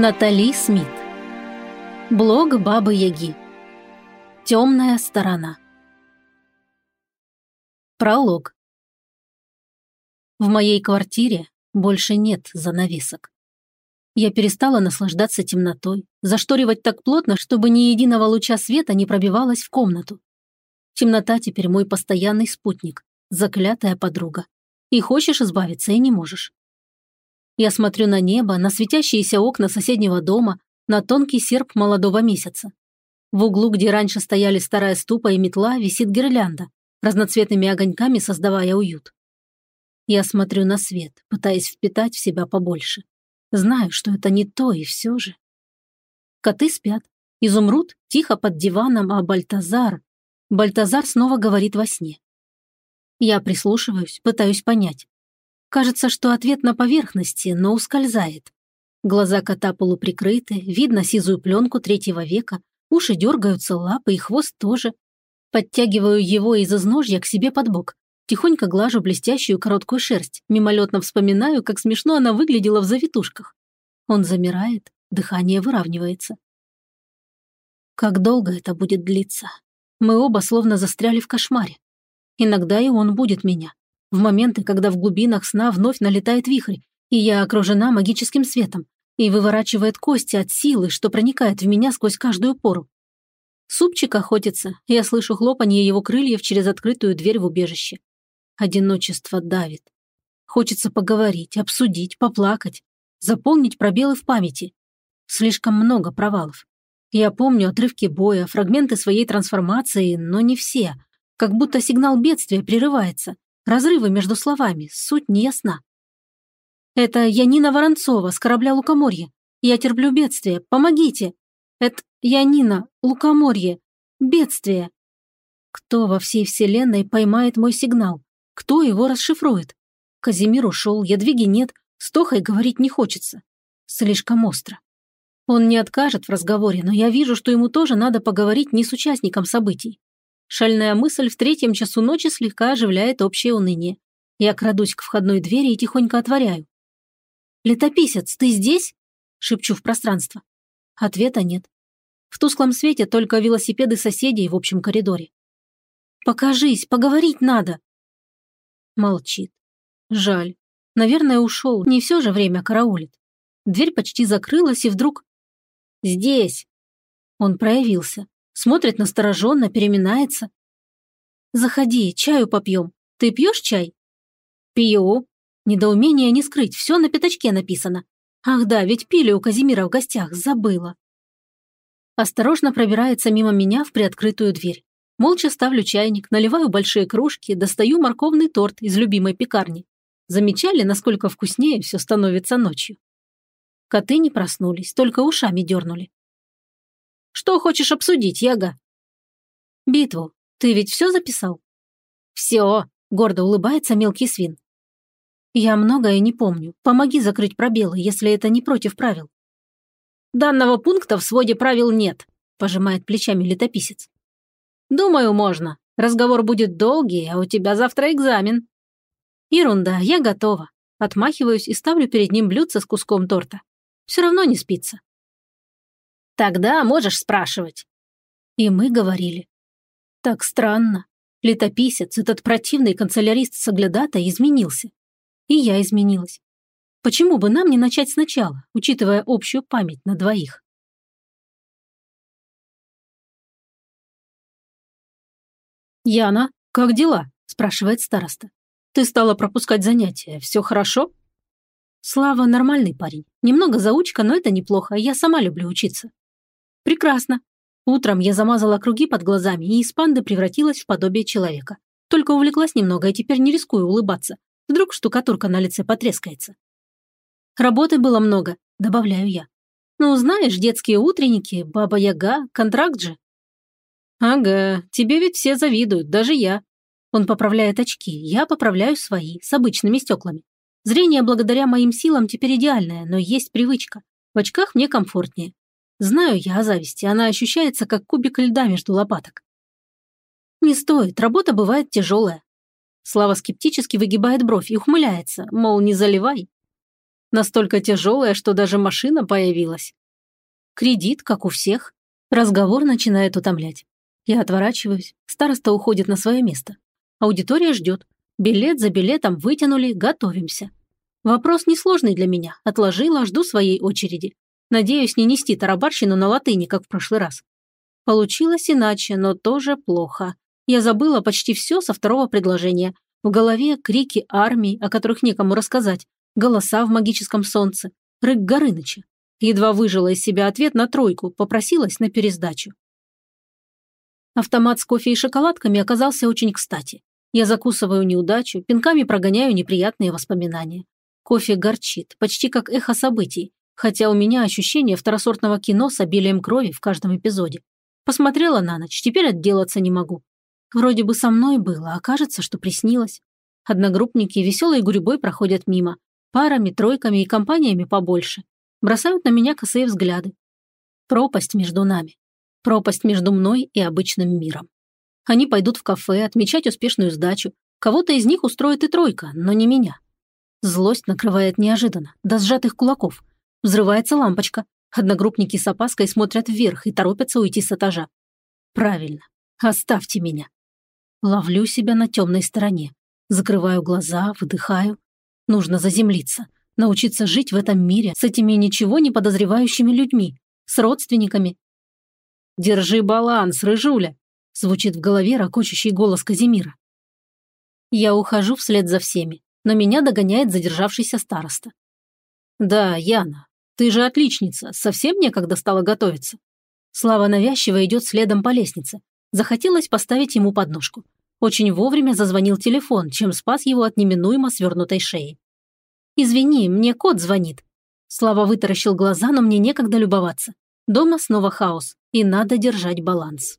Натали Смит. Блог Бабы Яги. Темная сторона. Пролог. В моей квартире больше нет занавесок. Я перестала наслаждаться темнотой, зашторивать так плотно, чтобы ни единого луча света не пробивалось в комнату. Темнота теперь мой постоянный спутник, заклятая подруга. И хочешь избавиться, и не можешь. Я смотрю на небо, на светящиеся окна соседнего дома, на тонкий серп молодого месяца. В углу, где раньше стояли старая ступа и метла, висит гирлянда, разноцветными огоньками создавая уют. Я смотрю на свет, пытаясь впитать в себя побольше. Знаю, что это не то, и все же. Коты спят. Изумруд тихо под диваном, а Бальтазар... Бальтазар снова говорит во сне. Я прислушиваюсь, пытаюсь понять. Кажется, что ответ на поверхности, но ускользает. Глаза кота полуприкрыты, видно сизую пленку третьего века, уши дергаются, лапы и хвост тоже. Подтягиваю его из изножья к себе под бок. Тихонько глажу блестящую короткую шерсть, мимолетно вспоминаю, как смешно она выглядела в завитушках. Он замирает, дыхание выравнивается. Как долго это будет длиться? Мы оба словно застряли в кошмаре. Иногда и он будет меня в моменты, когда в глубинах сна вновь налетает вихрь, и я окружена магическим светом, и выворачивает кости от силы, что проникает в меня сквозь каждую пору. Супчик охотится, я слышу хлопанье его крыльев через открытую дверь в убежище. Одиночество давит. Хочется поговорить, обсудить, поплакать, заполнить пробелы в памяти. Слишком много провалов. Я помню отрывки боя, фрагменты своей трансформации, но не все. Как будто сигнал бедствия прерывается, Разрывы между словами, суть не ясна. «Это я Нина Воронцова с корабля Лукоморье. Я терплю бедствие. Помогите!» «Это я Нина, Лукоморье. Бедствие!» Кто во всей вселенной поймает мой сигнал? Кто его расшифрует? Казимир ушел, ядвиги нет, с Тохой говорить не хочется. Слишком остро. Он не откажет в разговоре, но я вижу, что ему тоже надо поговорить не с участником событий. Шальная мысль в третьем часу ночи слегка оживляет общее уныние. Я крадусь к входной двери и тихонько отворяю. «Летописец, ты здесь?» – шепчу в пространство. Ответа нет. В тусклом свете только велосипеды соседей в общем коридоре. «Покажись, поговорить надо!» Молчит. Жаль. Наверное, ушел, не все же время караулит. Дверь почти закрылась, и вдруг... «Здесь!» Он проявился. Смотрит настороженно, переминается. «Заходи, чаю попьем. Ты пьешь чай?» «Пью». Недоумение не скрыть, все на пятачке написано. Ах да, ведь пили у Казимира в гостях, забыла. Осторожно пробирается мимо меня в приоткрытую дверь. Молча ставлю чайник, наливаю большие кружки, достаю морковный торт из любимой пекарни. Замечали, насколько вкуснее все становится ночью? Коты не проснулись, только ушами дернули. Что хочешь обсудить, Яга?» «Битву. Ты ведь все записал?» «Все», — гордо улыбается мелкий свин. «Я многое не помню. Помоги закрыть пробелы, если это не против правил». «Данного пункта в своде правил нет», – пожимает плечами летописец. «Думаю, можно. Разговор будет долгий, а у тебя завтра экзамен». «Ерунда, я готова». Отмахиваюсь и ставлю перед ним блюдце с куском торта. Все равно не спится. Тогда можешь спрашивать. И мы говорили. Так странно. Летописец, этот противный канцелярист-соглядата, изменился. И я изменилась. Почему бы нам не начать сначала, учитывая общую память на двоих? «Яна, как дела?» – спрашивает староста. «Ты стала пропускать занятия. Все хорошо?» «Слава нормальный парень. Немного заучка, но это неплохо. Я сама люблю учиться». Прекрасно. Утром я замазала круги под глазами и из панды превратилась в подобие человека. Только увлеклась немного и теперь не рискую улыбаться. Вдруг штукатурка на лице потрескается. Работы было много, добавляю я. Ну, знаешь, детские утренники, баба-яга, контракт же. Ага, тебе ведь все завидуют, даже я. Он поправляет очки, я поправляю свои, с обычными стеклами. Зрение благодаря моим силам теперь идеальное, но есть привычка. В очках мне комфортнее. Знаю я о зависти, она ощущается, как кубик льда между лопаток. Не стоит, работа бывает тяжелая. Слава скептически выгибает бровь и ухмыляется, мол, не заливай. Настолько тяжелая, что даже машина появилась. Кредит, как у всех. Разговор начинает утомлять. Я отворачиваюсь, староста уходит на свое место. Аудитория ждет. Билет за билетом вытянули, готовимся. Вопрос несложный для меня. Отложила, жду своей очереди. Надеюсь, не нести тарабарщину на латыни, как в прошлый раз. Получилось иначе, но тоже плохо. Я забыла почти все со второго предложения. В голове крики армии, о которых некому рассказать, голоса в магическом солнце, рык Горыныча. Едва выжила из себя ответ на тройку, попросилась на пересдачу. Автомат с кофе и шоколадками оказался очень кстати. Я закусываю неудачу, пинками прогоняю неприятные воспоминания. Кофе горчит, почти как эхо событий, хотя у меня ощущение второсортного кино с обилием крови в каждом эпизоде. Посмотрела на ночь, теперь отделаться не могу. Вроде бы со мной было, а кажется, что приснилось. Одногруппники веселой гурьбой проходят мимо. Парами, тройками и компаниями побольше. Бросают на меня косые взгляды. Пропасть между нами. Пропасть между мной и обычным миром. Они пойдут в кафе отмечать успешную сдачу. Кого-то из них устроит и тройка, но не меня. Злость накрывает неожиданно, до сжатых кулаков. Взрывается лампочка. Одногруппники с опаской смотрят вверх и торопятся уйти с этажа. Правильно. Оставьте меня. Ловлю себя на темной стороне. Закрываю глаза, выдыхаю. Нужно заземлиться. Научиться жить в этом мире с этими ничего не подозревающими людьми. С родственниками. «Держи баланс, рыжуля!» Звучит в голове ракочущий голос Казимира. Я ухожу вслед за всеми, но меня догоняет задержавшийся староста. «Да, Яна, ты же отличница, совсем некогда стала готовиться». Слава навязчиво идет следом по лестнице. Захотелось поставить ему подножку. Очень вовремя зазвонил телефон, чем спас его от неминуемо свернутой шеи. «Извини, мне кот звонит». Слава вытаращил глаза, но мне некогда любоваться. Дома снова хаос, и надо держать баланс.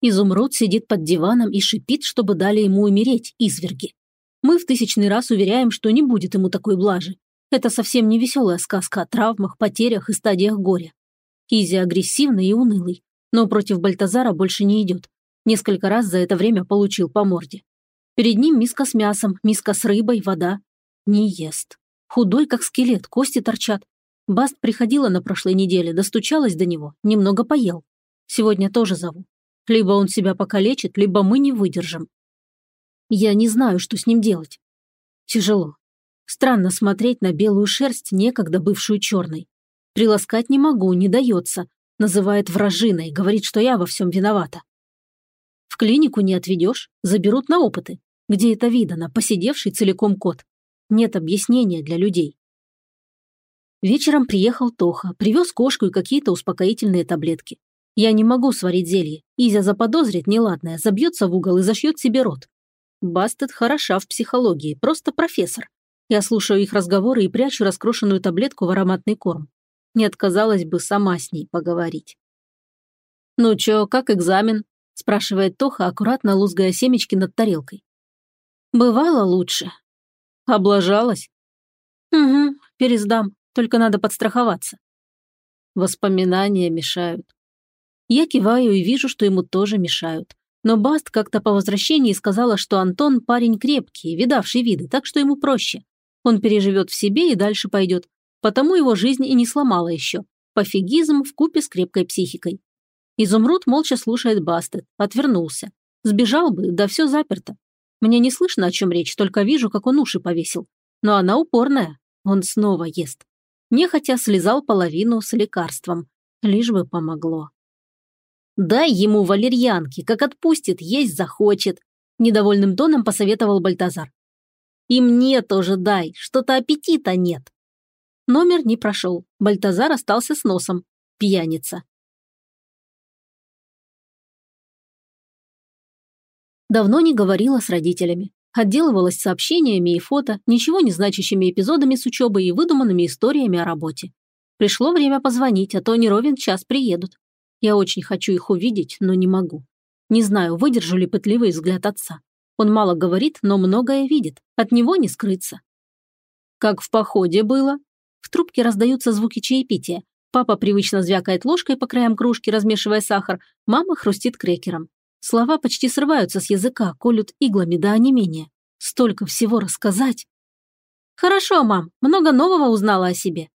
Изумруд сидит под диваном и шипит, чтобы дали ему умереть, изверги. Мы в тысячный раз уверяем, что не будет ему такой блажи. Это совсем не веселая сказка о травмах, потерях и стадиях горя. Кизи агрессивный и унылый, но против Бальтазара больше не идет. Несколько раз за это время получил по морде. Перед ним миска с мясом, миска с рыбой, вода. Не ест. Худой, как скелет, кости торчат. Баст приходила на прошлой неделе, достучалась до него, немного поел. Сегодня тоже зову. Либо он себя покалечит, либо мы не выдержим. Я не знаю, что с ним делать. Тяжело. Странно смотреть на белую шерсть, некогда бывшую черной. Приласкать не могу, не дается. Называет вражиной, говорит, что я во всем виновата. В клинику не отведешь, заберут на опыты. Где это видано, посидевший целиком кот. Нет объяснения для людей. Вечером приехал Тоха, привез кошку и какие-то успокоительные таблетки. Я не могу сварить зелье. Изя заподозрит неладное, забьется в угол и зашьет себе рот. Бастет хороша в психологии, просто профессор. Я слушаю их разговоры и прячу раскрошенную таблетку в ароматный корм. Не отказалась бы сама с ней поговорить. «Ну чё, как экзамен?» – спрашивает Тоха, аккуратно лузгая семечки над тарелкой. «Бывало лучше». «Облажалась?» «Угу, пересдам, только надо подстраховаться». Воспоминания мешают. Я киваю и вижу, что ему тоже мешают. Но Баст как-то по возвращении сказала, что Антон парень крепкий, видавший виды, так что ему проще. Он переживет в себе и дальше пойдет. Потому его жизнь и не сломала еще. Пофигизм в купе с крепкой психикой. Изумруд молча слушает Бастет, отвернулся. Сбежал бы, да все заперто. Мне не слышно, о чем речь, только вижу, как он уши повесил. Но она упорная. Он снова ест. Нехотя слезал половину с лекарством. Лишь бы помогло. Дай ему валерьянки, как отпустит, есть захочет», – недовольным тоном посоветовал Бальтазар. «И мне тоже дай, что-то аппетита нет». Номер не прошел. Бальтазар остался с носом. Пьяница. Давно не говорила с родителями. Отделывалась сообщениями и фото, ничего не значащими эпизодами с учебой и выдуманными историями о работе. Пришло время позвонить, а то не ровен час приедут. Я очень хочу их увидеть, но не могу. Не знаю, выдержу ли пытливый взгляд отца. Он мало говорит, но многое видит. От него не скрыться. Как в походе было? В трубке раздаются звуки чаепития. Папа привычно звякает ложкой по краям кружки, размешивая сахар. Мама хрустит крекером. Слова почти срываются с языка, колют иглами до онемения. Стоп. столько всего рассказать. Хорошо, мам, много нового узнала о себе.